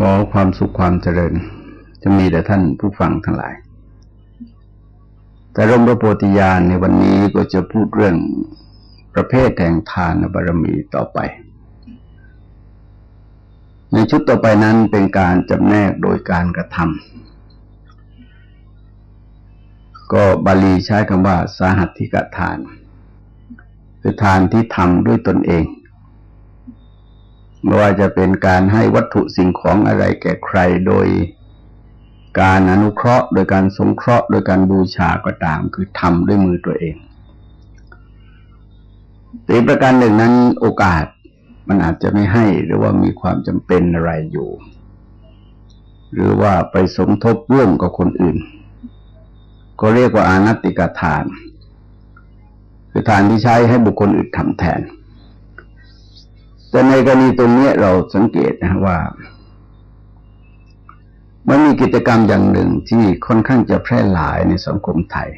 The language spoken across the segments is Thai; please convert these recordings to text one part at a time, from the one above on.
ก็ความสุขความเจริญ จะมีแต่ท่านผู้ฟังทั้งหลาย แต่ร่มพระโพธิญาณในวันนี้ก็จะพูดเรื่องประเภทแห่งทานบารมีต่อไป ในชุดต่อไปนั้นเป็นการจำแนกโดยการกระทำก็บาลีใช้คำว่าสาหัตถิกทาน คือทานที่ทำด้วยตนเอง ไม่ว่าจะเป็นการให้วัตถุสิ่งของอะไรแก่ใครโดยการอนุเคราะห์ โดยการสงเคราะห์ โดยการบูชาก็ตามคือทำด้วยมือตัวเองแต่ประการหนึ่งนั้นโอกาสมันอาจจะไม่ให้หรือว่ามีความจำเป็นอะไรอยู่ หรือว่าไปสมทบร่วมกับคนอื่น ก็เรียกว่าอานัตติกทาน คือทานที่ใช้ให้บุคคลอื่นทำแทน แต่ในกรณีตรงนี้เราสังเกตนะว่า มันมีกิจกรรมอย่างหนึ่งที่ค่อนข้างจะแพร่หลายในสังคมไทย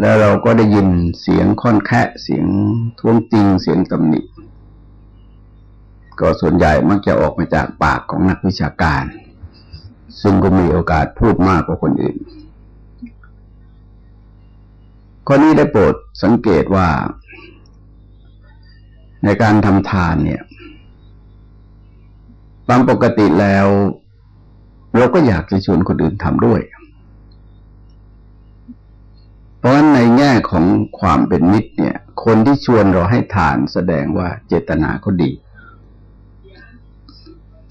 แล้วเราก็ได้ยินเสียงค่อนแคะเสียงท้วงติงเสียงตำหนิก็ส่วนใหญ่มักจะออกมาจากปากของนักวิชาการ ซึ่งก็มีโอกาสพูดมากกว่าคนอื่นข้อนี้ได้โปรดสังเกตว่า ในการทำทานเนี่ยตามปกติแล้ว เราก็อยากจะชวนคนอื่นทำด้วย เพราะฉะนั้นในแง่ของความเป็นมิตรเนี่ย คนที่ชวนเราให้ทานแสดงว่าเจตนาเขาดี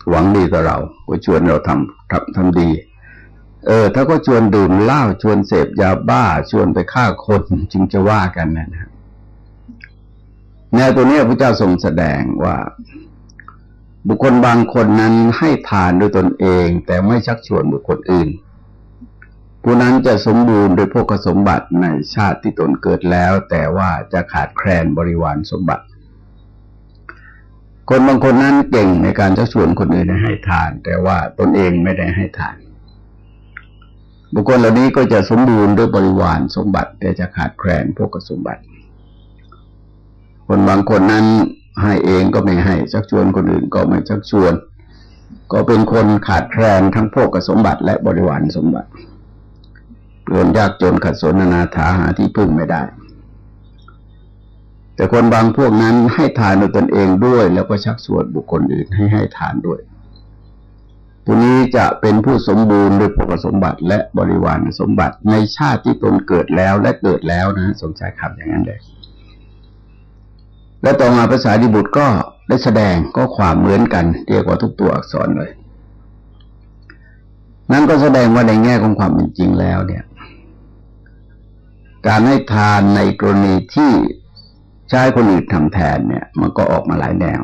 หวังดีกับเราก็ชวนเราทำทำทำดี เออ ถ้าก็ชวนดื่มเหล้าชวนเสพยาบ้า ชวนไปฆ่าคนจึงจะว่ากันนะครับ แนวตัวนี้พระเจ้าทรงแสดงว่า บุคคลบางคนนั้นให้ทานด้วยตนเอง แต่ไม่ชักชวนบุคคลอื่น ผู้นั้นจะสมบูรณ์โดยพวกสมบัติในชาติที่ตนเกิดแล้ว แต่ว่าจะขาดแคลนบริวารสมบัติ คนบางคนนั้นเก่งในการชักชวนคนอื่นให้ทาน แต่ว่าตนเองไม่ได้ให้ทาน บุคคลเหล่านี้ก็จะสมบูรณ์ด้วยบริวารสมบัติ แต่จะขาดแคลนพวกสมบัติ คนบางคนนั้นให้เองก็ไม่ให้ชักชวนคนอื่นก็ไม่ชักชวน ก็เป็นคนขาดแคลนทั้งพวกสมบัติและบริวารสมบัติเปลนยากจนขัดสนนาถาหาที่พึ่งไม่ได้ แต่คนบางพวกนั้นให้ทานโดยตนเองด้วย แล้วก็ชักชวนบุคคลอื่นให้ให้ทานด้วยผู้นี้จะเป็นผู้สมบูรณ์ด้วยพวกสมบัติและบริวารสมบัติในชาติที่ตนเกิดแล้วและเกิดแล้วนะสงใจคำอย่างนั้นเลย และต่อมาภาษาดิบุตรก็ได้แสดงก็ความเหมือนกันเรียกว่าทุกตัวอักษรเลย นั่นก็แสดงว่าในแง่ของความเป็นจริงแล้ว เนี่ย การให้ทานในกรณีที่ใช้คนอื่นทำแทนเนี่ย มันก็ออกมาหลายแนว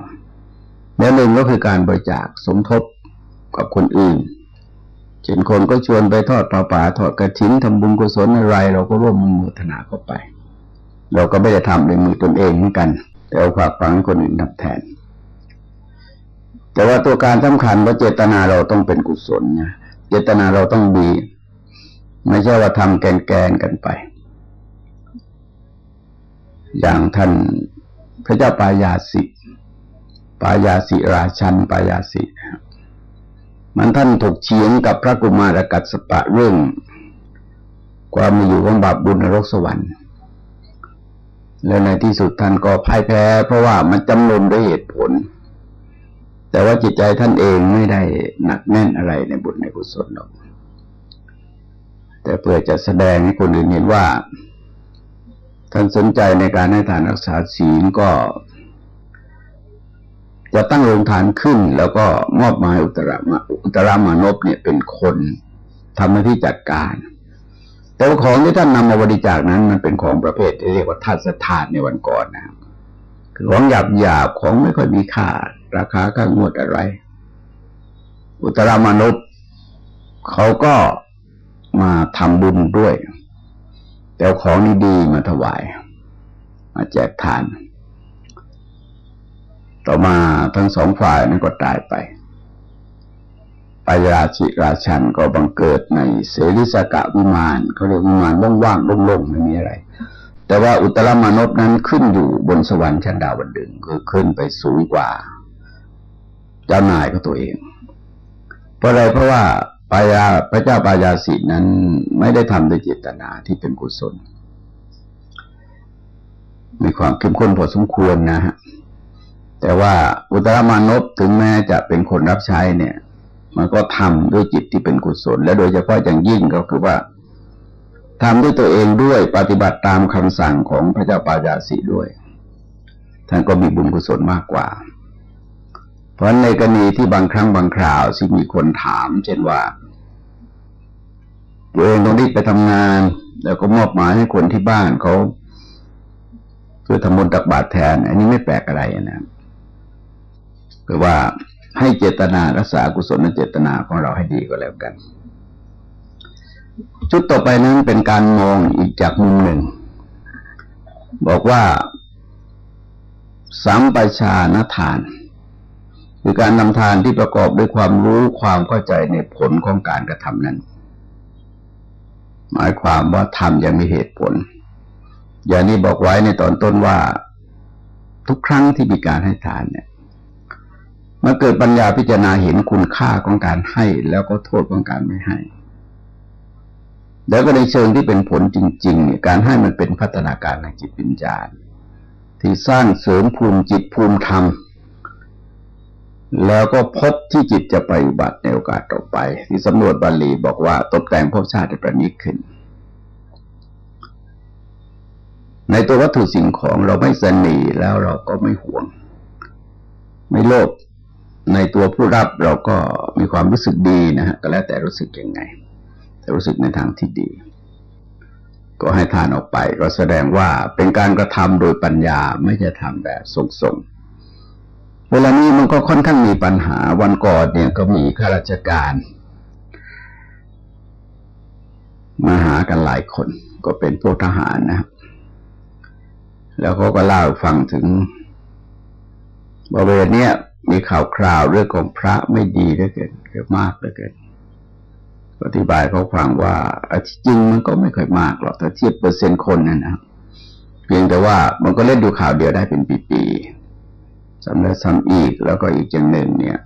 แล้วหนึ่งก็คือการบริจาคสมทบกับคนอื่นเช่นคนก็ชวนไปทอดปลาป่าทอดกระถิ่นทำบุญกุศลอะไร เราก็ร่วมมือธนาเข้าไป เราก็ไม่ได้ทำในมือตนเองเหมือนกัน แต่เอาฝากฝังคนอื่นนับแทน แต่ว่าตัวการสำคัญว่าเจตนาเราต้องเป็นกุศลนะเจตนาเราต้องดี ไม่ใช่ว่าทำแกนแกนกันไป อย่างท่านพระเจ้าปายาสิปายาสิราชันปายาสิมันท่านถกเฉียงกับพระกุมารกัสปะเรื่อง ความมีอยู่ของบาปบุญนรกสวรรค์ แล้วในที่สุดท่านก็พ่ายแพ้ เพราะว่ามันจำนวนด้วยเหตุผล แต่ว่าจิตใจท่านเองไม่ได้หนักแน่นอะไรในบุญในกุศลหรอก แต่เพื่อจะแสดงให้คนอื่นเห็นว่า ท่านสนใจในการให้ทานรักษาศีลก็ จะตั้งโรงทานขึ้น แล้วก็มอบหมายอุตรามาอุตรามานพเนี่ยเป็นคนทำหน้าที่จัดการ แต่ว่าของที่ท่านนำมาบริจาคนั้น มันเป็นของประเภทที่เรียกว่าทัศทานในวันก่อนนะคือของหยาบหยาบของไม่ค่อยมีค่า ราคาค่างวดอะไร อุตรามนุษย์เขาก็มาทำบุญด้วย แต่ของดีๆมาถวาย มาแจกทาน ต่อมาทั้งสองฝ่ายนั้นก็ตายไป ปายาชิราชันก็บังเกิดในเสริสกะวิมานเขาเรียกวิมานว่างๆโล่งๆไม่มีอะไร แต่ว่าอุตรมานพนั้นขึ้นอยู่บนสวรรค์ชั้นดาวดึงคือขึ้นไปสูงกว่า เจ้านายของตัวเอง เพราะอะไรเพราะว่าปายาพระเจ้าปายาสินั้นไม่ได้ทำด้วยเจตนาที่เป็นกุศล มีความเข้มข้นพอสมควรนะฮะแต่ว่าอุตรมานพถึงแม้จะเป็นคนรับใช้เนี่ย มันก็ทำด้วยจิตที่เป็นกุศล และโดยเฉพาะอย่างยิ่งก็คือว่าทำด้วยตัวเองด้วยปฏิบัติตามคำสั่งของพระเจ้าปายาสีด้วยท่านก็มีบุญกุศลมากกว่า เพราะในกรณีที่บางครั้งบางคราวที่มีคนถาม เช่นว่า ตัวเองต้องรีบไปทำงาน แล้วก็มอบหมายให้คนที่บ้านเขาเพื่อทำบุญตักบาตรแทน อันนี้ไม่แปลกอะไรนะคือว่า ให้เจตนารักษากุศลเจตนาของเราให้ดีก็แล้วกัน ชุดต่อไปนั้นเป็นการมองอีกจากมุมหนึ่ง บอกว่าสัมปชานทาน คือการนำทานที่ประกอบด้วยความรู้ความเข้าใจในผลของการกระทำนั้น หมายความว่าทำอย่างมีเหตุผล อย่างนี้บอกไว้ในตอนต้นว่า ทุกครั้งที่มีการให้ทานเนี่ย มาเกิดปัญญาพิจารณาเห็นคุณค่าของการให้ แล้วก็โทษของการไม่ให้ แล้วก็ในเชิงที่เป็นผลจริง ๆ การให้มันเป็นพัฒนาการในจิตวิญญาณ ที่สร้างเสริมภูมิจิตภูมิธรรม แล้วก็พบที่จิตจะไปบัติในโอกาสต่อไป ที่สำรวจบาลีบอกว่าตกแต่งภพชาติประณีตขึ้นในตัววัตถุสิ่งของเราไม่สนีแล้วเราก็ไม่หวง ไม่โลภ ในตัวผู้รับเราก็มีความรู้สึกดีนะฮะก็แล้วแต่รู้สึกยังไง แต่รู้สึกในทางที่ดี ก็ให้ทานออกไป ก็แสดงว่าเป็นการกระทำโดยปัญญาไม่ใช่ทำแบบส่งๆเวลานี้มันก็ค่อนข้างมีปัญหาวันก่อนเนี่ยก็มีข้าราชการมาหากันหลายคนก็เป็นพวกทหารนะแล้วเขาก็เล่าฟังถึงบริเวณเนี้ย มีข่าวคราวเรื่องของพระไม่ดีเหลือเกินเยอะมากเหลือเกินอธิบายเขาฟังว่าจริงมันก็ไม่ค่อยมากหรอกถ้าเทียบเปอร์เซ็นต์คนนะนะเพียงแต่ว่ามันก็เล่นดูข่าวเดียวได้เป็นปีๆสำแล้วซ้ำอีกแล้วก็อีกอย่างหนึ่งเนี่ย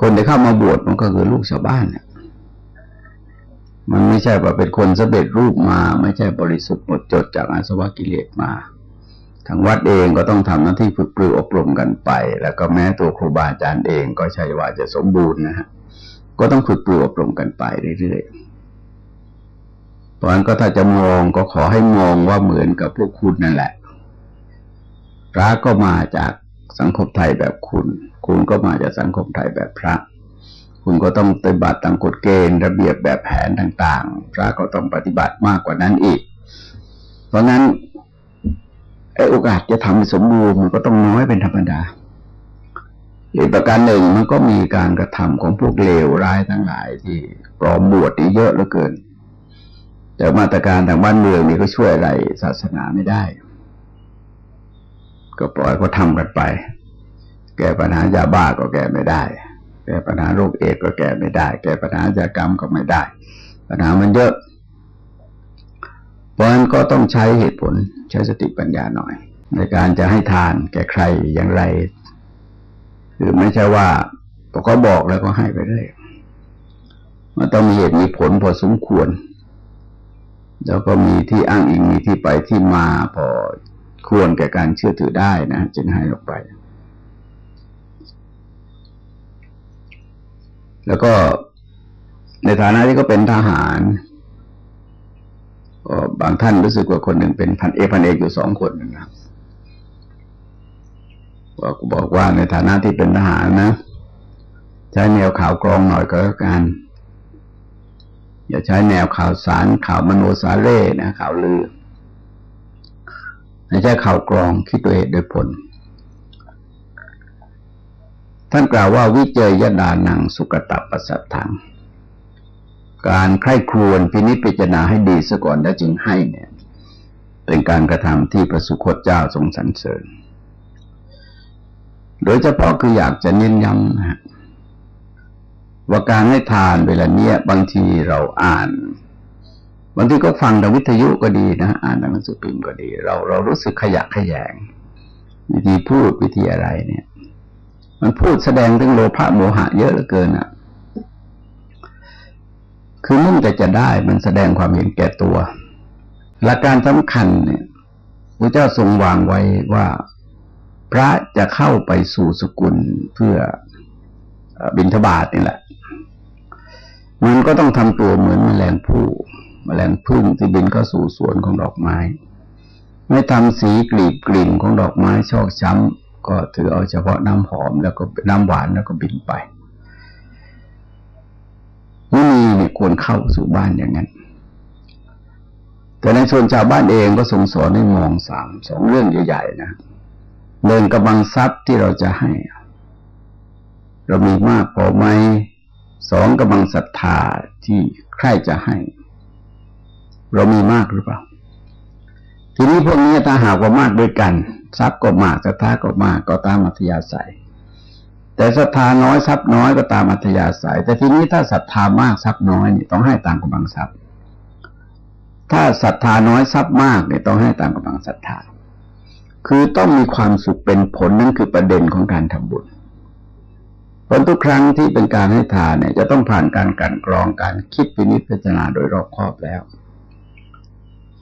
คนที่เข้ามาบวชมันก็คือลูกชาวบ้านเนี่ยมันไม่ใช่ว่าเป็นคนสำเร็จรูปมา ไม่ใช่บริสุทธิ์หมดจดจากอาสวะกิเลสมา ทางวัดเองก็ต้องทำหน้าที่ฝึกปรืออบรมกันไป แล้วก็แม้ตัวครูบาอาจารย์เองก็ใช่ว่าจะสมบูรณ์นะฮะก็ต้องฝึกปรืออบรมกันไปเรื่อยๆเพราะฉะนั้นก็ถ้าจะมองก็ขอให้มองว่าเหมือนกับพวกคุณนั่นแหละพระก็มาจากสังคมไทยแบบคุณ คุณก็มาจากสังคมไทยแบบพระ คุณก็ต้องปฏิบัติตามกฎเกณฑ์ระเบียบแบบแผนต่าง ๆ พระก็ต้องปฏิบัติมากกว่านั้นอีก เพราะนั้น โอกาสจะทำสมบูรณ์มันก็ต้องน้อยเป็นธรรมดาอีกประการหนึ่งมันก็มีการกระทำของพวกเลวร้ายทั้งหลายที่ปลอมบวชนี่เยอะเหลือเกิน แต่มาตรการทางบ้านเมืองนี่ก็ช่วยอะไรศาสนาไม่ได้ ก็ปล่อยเขาทำกันไป แก้ปัญหายาบ้าก็แก้ไม่ได้ แก้ปัญหาโรคเอดก็แก้ไม่ได้ แก้ปัญหายากรรมก็ไม่ได้ ปัญหามันเยอะ เพราะฉะนั้นก็ต้องใช้เหตุผลใช้สติปัญญาหน่อย ในการจะให้ทานแก่ใครอย่างไร คือไม่ใช่ว่าพอเขาบอกแล้วก็ให้ไปเรื่อยมันต้องมีเหตุมีผลพอสมควร แล้วก็มีที่อ้างอิงมีที่ไปที่มาพอควรแก่การเชื่อถือได้นะจึงให้ออกไป แล้วก็ในฐานะที่ก็เป็นทหาร ก็บางท่านรู้สึกว่าคนหนึ่งเป็นพันเอกพันเอกอยู่สองคนนะครับบอกบอกว่าในฐานะที่เป็นทหารนะ ใช้แนวข่าวกรองหน่อยก็แล้วกัน อย่าใช้แนวข่าวสารข่าวมโนสาเร่นะข่าวลือไม่ใช่ข่าวกรองคิดโดยเหตุโดยผล ท่านกล่าวว่าวิเจยยดานังสุกตับปัสสัทธัง การใคร่ครวญพินิจพิจารณาให้ดีซะก่อนแล้วจึงให้เนี่ย เป็นการกระทำที่พระสุคตเจ้าทรงสรรเสริญ โดยเฉพาะคืออยากจะเน้นย้ำนะว่าการให้ทานเวลาเนี้ยบางทีเราอ่านบางทีก็ฟังทางวิทยุก็ดีนะ อ่านทางหนังสือพิมพ์ก็ดี เราเรารู้สึกขยะขยง วิธีพูดวิธีอะไรเนี่ย มันพูดแสดงถึงโลภะโมหะเยอะเหลือเกินอะ คือมุ่งแต่จะได้มันแสดงความเห็นแก่ตัว หลักการสำคัญเนี่ยพระเจ้าทรงวางไว้ว่า พระจะเข้าไปสู่สกุลเพื่อบิณฑบาตนี่แหละ มันก็ต้องทำตัวเหมือนแมลงผู้มแมลงพึ่งที่บินเข้าสู่สวนของดอกไม้ ไม่ทำสีกลีบกลิ่นของดอกไม้ชอกช้ำก็ถือเอาเฉพาะน้ำหอมแล้วก็น้ำหวานแล้วก็บินไป ไม่มีเนี่ยควรเข้าสู่บ้านอย่างนั้น แต่ในส่วนชาวบ้านเองก็ทรงสอนให้มองสามสองเรื่องใหญ่ๆนะเดินกำลังทรัพย์ที่เราจะให้ เรามีมากพอไหมสองกำลังศรัทธาที่ใครจะให้ เรามีมากหรือเปล่า ทีนี้พวกนี้ถ้าหากว่ามากด้วยกัน ทรัพย์ก็มากศรัทธาก็มากก็ตามอัธยาศัย แต่ศรัทธาน้อยทรัพย์น้อยก็ตามอัธยาศัย แต่ทีนี้ถ้าศรัทธามากทรัพย์น้อยนี่ต้องให้ตามกำลังทรัพย์ ถ้าศรัทธาน้อยทรัพย์มากเนี่ยต้องให้ตามกำลังศรัทธา คือต้องมีความสุขเป็นผลนั่นคือประเด็นของการทำบุญผลทุกครั้งที่เป็นการให้ทานเนี่ย จะต้องผ่านการกันกรองการคิดพินิจพิจารณาโดยรอบคอบแล้ว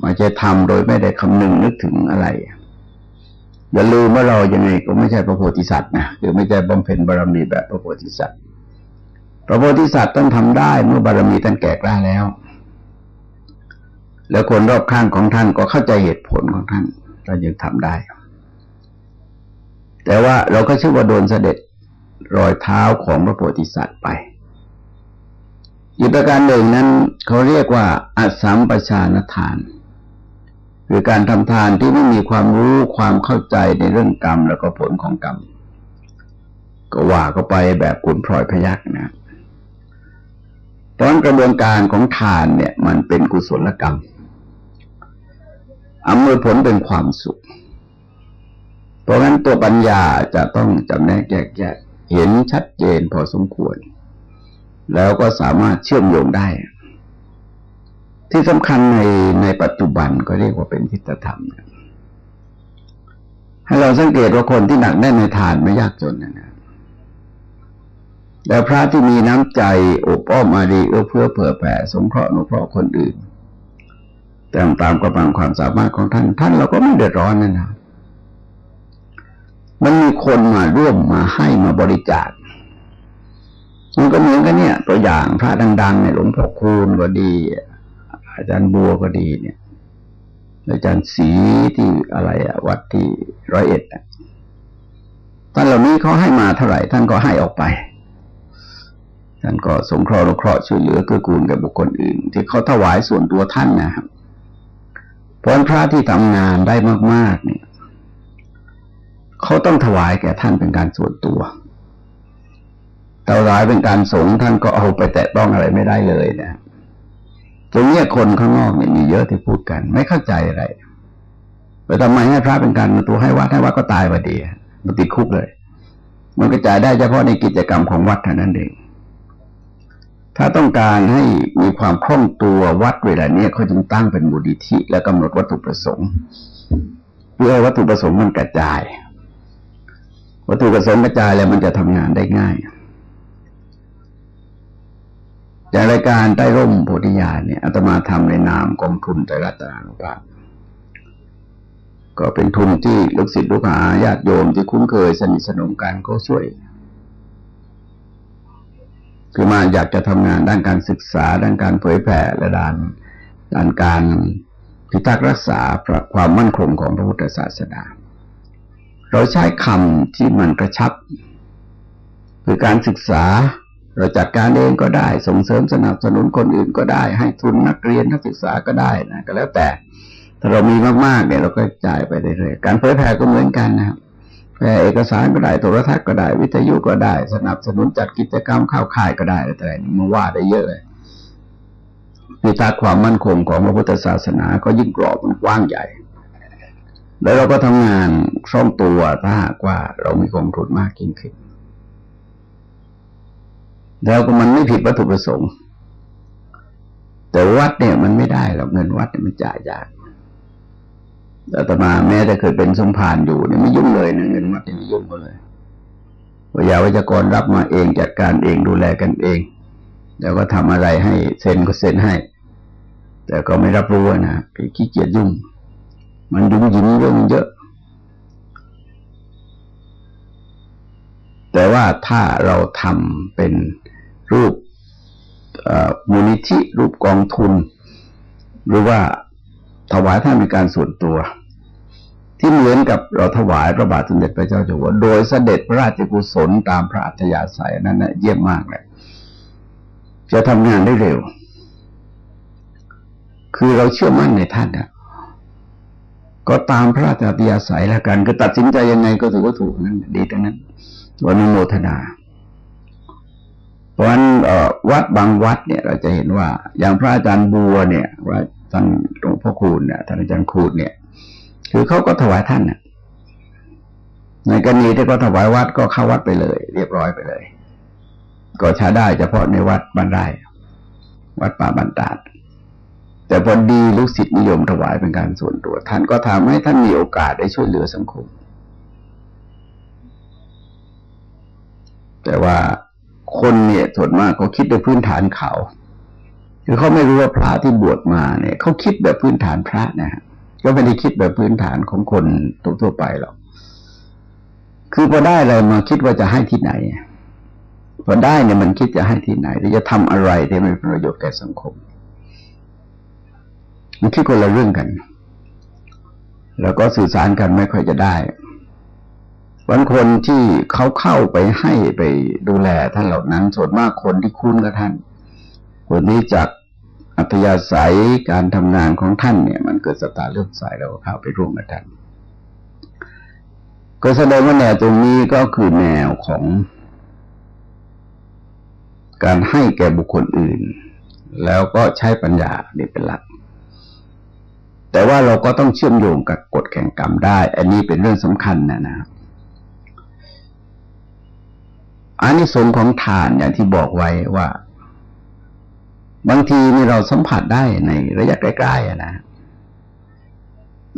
มาจะทำโดยไม่ได้คำนึงนึกถึงอะไร อย่าลืมว่าเรายังไงก็ไม่ใช่พระโพธิสัตว์นะคือไม่ใช่บำเพ็ญบารมีแบบพระโพธิสัตว์ พระโพธิสัตว์ต้องทำได้เมื่อบารมีท่านแก่กล้าแล้ว แล้วคนรอบข้างของท่านก็เข้าใจเหตุผลของท่านเรายังทำได้ แต่ว่าเราก็ชื่อว่าโดนเสด็จรอยเท้าของพระโพธิสัตว์ไป อีกประการหนึ่งนั้นเขาเรียกว่าอสัมปชานทาน คือการทำทานที่ไม่มีความรู้ความเข้าใจในเรื่องกรรมแล้วก็ผลของกรรม ก็ว่าก็ไปแบบกุนพลอยพยักนะตอนกระบวนการของทานเนี่ย มันเป็นกุศลกรรมอำนวยผลเป็นความสุข เพราะงั้นตัวปัญญาจะต้องจำแนกแยกแยะเห็นชัดเจนพอสมควร แล้วก็สามารถเชื่อมโยงได้ ที่สำคัญในในปัจจุบันก็เรียกว่าเป็นทิฏฐธรรมให้เราสังเกตว่าคนที่หนักแน่นในทานไม่ยากจนนะนะแต่พระที่มีน้ำใจอบอ้อมอารีเอื้อเพื่อเผื่อแผ่สงเคราะห์นุเคราะห์คนอื่นตามตามกำลังความสามารถของท่าน ท่านเราก็ไม่เดือดร้อนนั่นนะมันมีคนมาร่วมมาให้มาบริจาคมันก็เหมือนกันเนี่ย ตัวอย่างพระดังๆเนี่ยหลวงพ่อคูณก็ดี อาจารย์บัวก็ดีเนี่ย อาจารย์ศรีที่อะไรอะวัดที่ร้อยเอ็ดท่านเหล่านี้เขาให้มาเท่าไหร่ ท่านก็ให้ออกไป ท่านก็สงเคราะห์เคราะห์ช่วยเหลือเกื้อกูลกับบุคคลอื่น ที่เขาถวายส่วนตัวท่านนะครับเพราะพระที่ทำงานได้มาก ๆ เนี่ยเขาต้องถวายแก่ท่านเป็นการส่วนตัวถวายเป็นการสงฆ์ท่านก็เอาไปแตะต้องอะไรไม่ได้เลยนะ ตรงนี้คนข้างนอกเนี่ยมีเยอะที่พูดกัน ไม่เข้าใจอะไรไปทำไมให้พระเป็นการตัวให้วัดให้วัดก็ตายไปดีมันติดคุกเลย มันกระจายได้เฉพาะในกิจกรรมของวัดเท่านั้นเอง ถ้าต้องการให้มีความคล่องตัววัดเวลาเนี้ยเขาจึงตั้งเป็นบุดิธิ และกำหนดวัตถุประสงค์ เพื่อให้วัตถุประสงค์มันกระจาย วัตถุประสงค์กระจายแล้วมันจะทำงานได้ง่าย จากรายการใต้ร่มโพธิญาณเนี่ยอาตมาทำในนามกองทุนใจรัตนานุภาพก็เป็นทุนที่ลูกศิษย์ลูกหาญาติโยมที่คุ้นเคยสนิทสนมกันก็ช่วย คือมาอยากจะทำงานด้านการศึกษา ด้านการเผยแผ่และด้านด้านการพิทักษ์รักษาความมั่นคงของพระพุทธศาสนา เราใช้คำที่มันกระชับ คือการศึกษา เราจัดการเองก็ได้ ส่งเสริมสนับสนุนคนอื่นก็ได้ ให้ทุนนักเรียนนักศึกษาก็ได้นะก็แล้วแต่ ถ้าเรามีมากๆเนี่ยเราก็จ่ายไปเรื่อยๆการเผยแผ่ก็เหมือนกันนะครับเอกสารก็ได้โทรทัศน์ก็ได้ วิทยุก็ได้ สนับสนุนจัดกิจกรรมเข้าค่ายก็ได้อะไรแต่มาว่าได้เยอะเลยพิทักษ์ความมั่นคงของพระพุทธศาสนาก็ยิ่งกรอบมันกว้างใหญ่ แล้วเราก็ทำงานคล่องตัวถ้าหากว่าเรามีกองทุนมากยิ่งขึ้น แล้วก็มันไม่ผิดวัตถุประสงค์ แต่วัดเนี่ยมันไม่ได้หรอกเงินวัดเนี่ยมันจ่ายยากอาตมาแม้แต่เคยเป็นสมภารอยู่เนี่ยไม่ยุ่งเลยนะเงินวัดไม่ยุ่งเลยวิยาวิจกรรับมาเองจัดการเองดูแลกันเอง แล้วก็ทำอะไรให้เซ็นก็เซ็นให้ แต่ก็ไม่รับรู้นะขี้เกียจยุ่ง มันยุ่งยิ้มเรื่องเยอะ แต่ว่าถ้าเราทำเป็น รูปมูลนิธิรูปกองทุน หรือว่าถวายท่านเป็นการส่วนตัว ที่เหมือนกับเราถวายพระบาทสมเด็จพระเจ้าอยู่หัวโดยเสด็จพระราชกุศลตามพระอัธยาศัยนั้นนะเยี่ยมมากเลยจะทำงานได้เร็ว คือเราเชื่อมั่นในท่านนะก็ตามพระราชอัธยาศัยล้วกัน ก็ตัดสินใจยังไงก็ถือว่าถูกนั้นดีทั้งนั้นวันโมทนา เพราะฉะนั้นวัดบางวัดเนี่ยเราจะเห็นว่า อย่างพระอาจารย์บัวเนี่ยว่าท่านหลวงพ่อคูณเนี่ยท่านอาจารย์คูณเนี่ย คือเขาก็ถวายท่านน่ะในกรณีที่เขาถวายวัดก็เข้าวัดไปเลย เรียบร้อยไปเลย ก็ใช้ได้เฉพาะในวัดบ้านไร่วัดป่าบันตาดแต่พอดีลูกศิษย์นิยมถวายเป็นการส่วนตัวท่านก็ทำให้ท่านมีโอกาสได้ช่วยเหลือสังคม แต่ว่า คนเนี่ยส่วนมากเขาคิดโดยพื้นฐานเขาคือเขาไม่รู้ว่าพระที่บวชมาเนี่ยเขาคิดแบบพื้นฐานพระนะฮะก็ไม่ได้คิดแบบพื้นฐานของคนทั่วไปหรอกคือพอได้อะไรมาคิดว่าจะให้ที่ไหนพอได้เนี่ยมันคิดจะให้ที่ไหนหรือจะทำอะไรที่ไม่เป็นประโยชน์แก่สังคม มันคิดคนละเรื่องกัน แล้วก็สื่อสารกันไม่ค่อยจะได้ บางคนที่เขาเข้าไปให้ไปดูแลท่านเหล่านั้น ส่วนมากคนที่คุ้นกับท่าน คนนี้จากอัธยาศัยการทำงานของท่านเนี่ย มันเกิดสตาเลื่อมใสแล้วเข้าไปร่วมกับท่านก็แสดงว่าแนวตรงนี้ก็คือแนวของการให้แก่บุคคลอื่น แล้วก็ใช้ปัญญานี่เป็นหลัก แต่ว่าเราก็ต้องเชื่อมโยงกับกฎแข่งกรรมได้ อันนี้เป็นเรื่องสำคัญนะนะ อันนี้สงของทานอย่างที่บอกไว้ว่า บางทีนี่เราสัมผัสได้ในระยะใกล้ๆนะ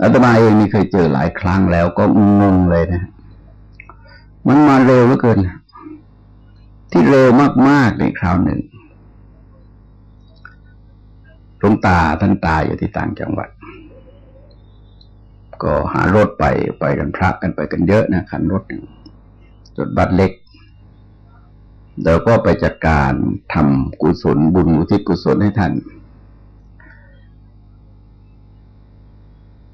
อาตมาเองนี่เคยเจอหลายครั้งแล้วก็งงเลยนะ มันมาเร็วเหลือเกิน ที่เร็วมากๆในคราวหนึ่งหลวงตาท่านตายอยู่ที่ต่างจังหวัด ก็หารถไปไปกันพระกันไปกันเยอะนะคันรถหนึ่งจดบัตรเล็ก เราก็ไปจัดการทำกุศลบุญอุทิศกุศลให้ท่าน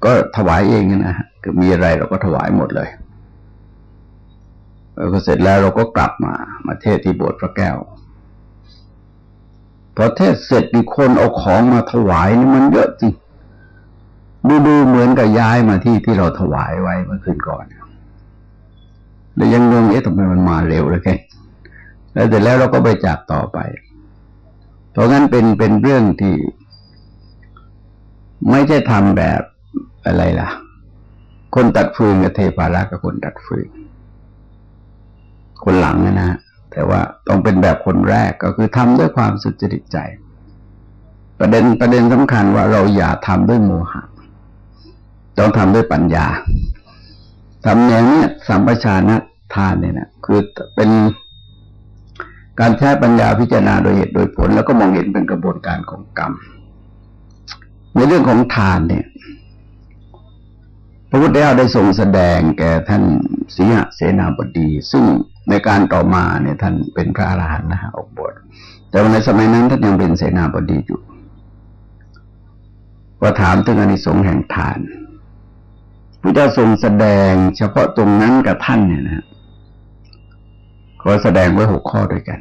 ก็ถวายเองนะฮะคือมีอะไรเราก็ถวายหมดเลยแล้วก็เสร็จแล้วเราก็กลับมา มาเทศที่โบสถ์พระแก้วพอเทศเสร็จมีคนเอาของมาถวายนี่มันเยอะจริงดูดูเหมือนกับย้ายมาที่ที่เราถวายไว้เมื่อคืนก่อน แล้วยังงงเอ๊ะทำไมมันมาเร็วเลยแก แล้วเสร็จแล้วเราก็ไปจากต่อไป เพราะงั้นเป็นเป็นเรื่องที่ ไม่ใช่ทำแบบอะไรล่ะ คนตัดฟืนกับเทพารักกับคนตัดฟืน คนหลังนะนะแต่ว่าต้องเป็นแบบคนแรกก็คือทำด้วยความสุจริตใจ ประเด็นประเด็นสำคัญว่าเราอย่าทำด้วยโมหะ ต้องทำด้วยปัญญาทำแนวนี้สัมปชานะทานเนี่ยนะคือเป็น การใช้ปัญญาพิจารณาโดยเหตุโดยผล แล้วก็มองเห็นเป็นกระบวนการของกรรม ในเรื่องของทานเนี่ย พระพุทธเจ้าได้ทรงแสดงแก่ท่านสีหเสนาบดี ซึ่งในการต่อมาเนี่ยท่านเป็นพระอรหันต์นะฮะออกบวชแต่ในสมัยนั้นท่านยังเป็นเสนาบดีอยู่ว่าถามถึงอนิสงส์แห่งทานพระเจ้าทรงแสดงเฉพาะตรงนั้นกับท่านเนี่ยนะ ขอแสดงไว้หกข้อด้วยกัน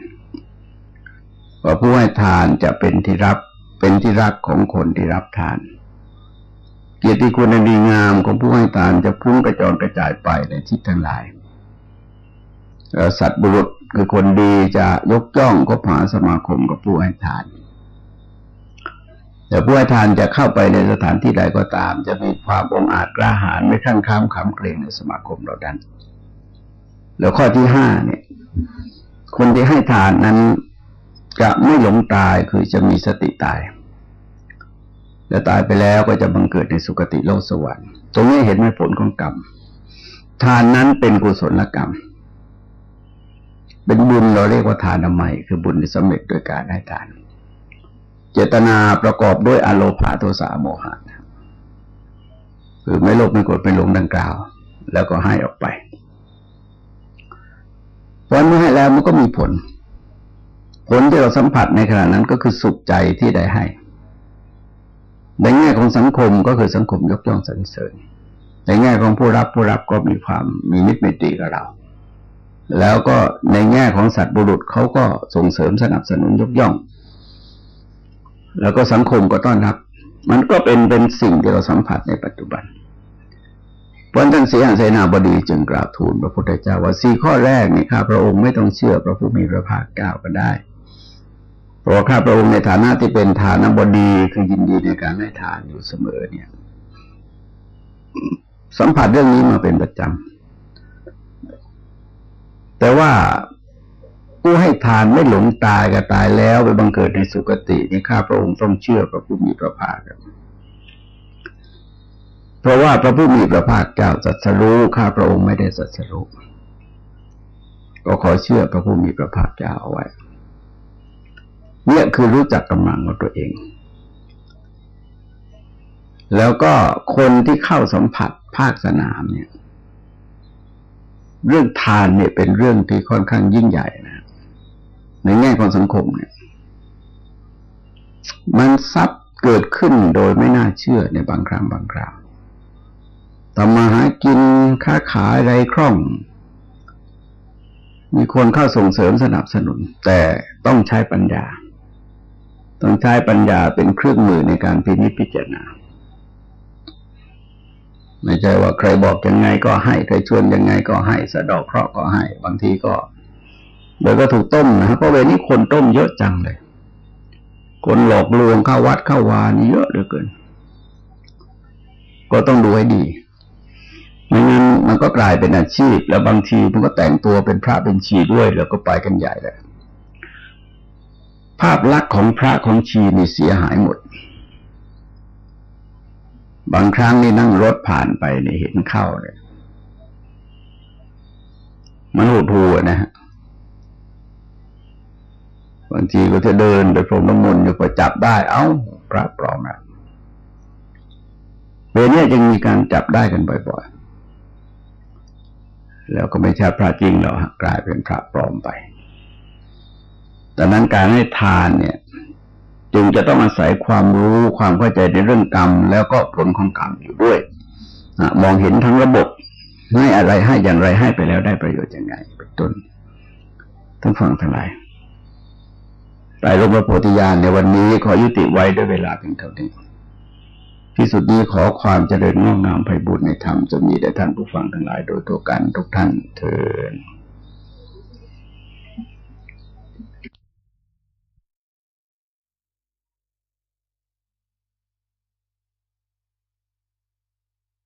ว่าผู้ให้ทานจะเป็นที่รับเป็นที่รักของคนที่รับทาน เกียรติคุณดีงามของผู้ให้ทานจะพุ่งกระจรกระจายไปในทิศทั้งหลายสัตว์บุรุษคือคนดีจะยกย่องก็ผาสมาคมกับผู้ให้ทาน แต่ผู้ให้ทานจะเข้าไปในสถานที่ใดก็ตาม จะมีความองอาจกล้าหาญไม่ขั้นข้ามขำเกรงในสมาคมเราดันแล้วข้อที่ห้าเนี่ย คนที่ให้ทานนั้นจะไม่หลงตายคือจะมีสติตาย และตายไปแล้วก็จะบังเกิดในสุคติโลกสวรรค์ ตรงนี้เห็นไหมผลของกรรม ทานนั้นเป็นกุศลกรรม เป็นบุญเราเรียกว่าทานอมัยคือบุญที่สำเร็จโดยการให้ทาน เจตนาประกอบด้วยอโลภาโทสะโมหะคือไม่โลภไม่โกรธไม่หลงดังกล่าว แล้วก็ให้ออกไป พอเมื่อให้แล้วมันก็มีผล ผลที่เราสัมผัสในขณะนั้นก็คือสุขใจที่ได้ให้ในแง่ของสังคมก็คือสังคมยกย่องสรรเสริญในแง่ของผู้รับผู้รับก็มีความมีมิตรเมตรีกับเรา แล้วก็ในแง่ของสัตว์บุรุษเขาก็ส่งเสริมสนับสนุนยกย่อง แล้วก็สังคมก็ต้อนรับ มันก็เป็นเป็นสิ่งที่เราสัมผัสในปัจจุบัน พระท่านเสียหเสนาบดีจึงกราบทูลพระพุทธเจ้าว่าสี่ข้อแรกนี่ข้าพระองค์ไม่ต้องเชื่อพระผู้มีพระภาคเจ้าก็ได้ เพราะข้าพระองค์ในฐานะที่เป็นฐานบดีคือยินดีในการให้ทานอยู่เสมอเนี่ย สัมผัสเรื่องนี้มาเป็นประจำแต่ว่าผู้ให้ทานไม่หลงตายก็ตายแล้วไปบังเกิดในสุคตินี่ข้าพระองค์ต้องเชื่อพระผู้มีพระภาค เพราะว่าพระผู้มีพระภาคเจ้าสัสรู้ข้าพระองค์ไม่ได้สัสรู้ก็ขอเชื่อพระผู้มีพระภาคเจ้าเอาไว้ เนี่ยคือรู้จักกำลังของตัวเอง แล้วก็คนที่เข้าสัมผัสภาคสนามเนี่ย เรื่องทานเนี่ยเป็นเรื่องที่ค่อนข้างยิ่งใหญ่นะ ในแง่ของสังคมเนี่ย มันซับเกิดขึ้นโดยไม่น่าเชื่อในบางครั้งบางคราว ทำมาหากินค้าขายไรคล่อง มีคนเข้าส่งเสริมสนับสนุน แต่ต้องใช้ปัญญา ต้องใช้ปัญญาเป็นเครื่องมือในการพินิจพิจารณาไม่ใช่ว่าใครบอกยังไงก็ให้ใครชวนยังไงก็ให้ สะดอกเคราะห์ก็ให้ บางทีก็เดี๋ยวก็ถูกต้มนะเพราะเวลนี้คนต้มเยอะจังเลย คนหลอกลวงเข้าวัดเข้าวานี่เยอะเหลือเกิน ก็ต้องดูให้ดี ไม่งั้นมันก็กลายเป็นอาชีพ แล้วบางทีมันก็แต่งตัวเป็นพระเป็นชีด้วย แล้วก็ไปกันใหญ่เลยภาพลักษณ์ของพระของชีนี่เสียหายหมด บางครั้งนี่นั่งรถผ่านไปนี่เห็นเข้าเลยมันหูทูนะฮะบางทีก็จะเดินไปพรมน้ำมนต์อยู่ก็จับได้ เอ้า พระปลอมนะเวลนี้ยังมีการจับได้กันบ่อยๆ แล้วก็ไม่ใช่พระจริงหรอกกลายเป็นพระปลอมไปดังนั้นการให้ทานเนี่ย จึงจะต้องอาศัยความรู้ความเข้าใจในเรื่องกรรม แล้วก็ผลของกรรมอยู่ด้วยมองเห็นทั้งระบบให้อะไรให้อย่างไรให้ไปแล้วได้ประโยชน์ยังไงเป็นต้นทั้งฟังทั้งหลายไปลงพระโพธิญาณในวันนี้ขอยุติไว้ด้วยเวลาเพียงเท่านี้ ที่สุดนี้ขอความเจริญงอกงามไพบูรในธรรมจะมีแด่ท่านผู้ฟังทั้งหลายโดยตัวกันทุกท่านเถิด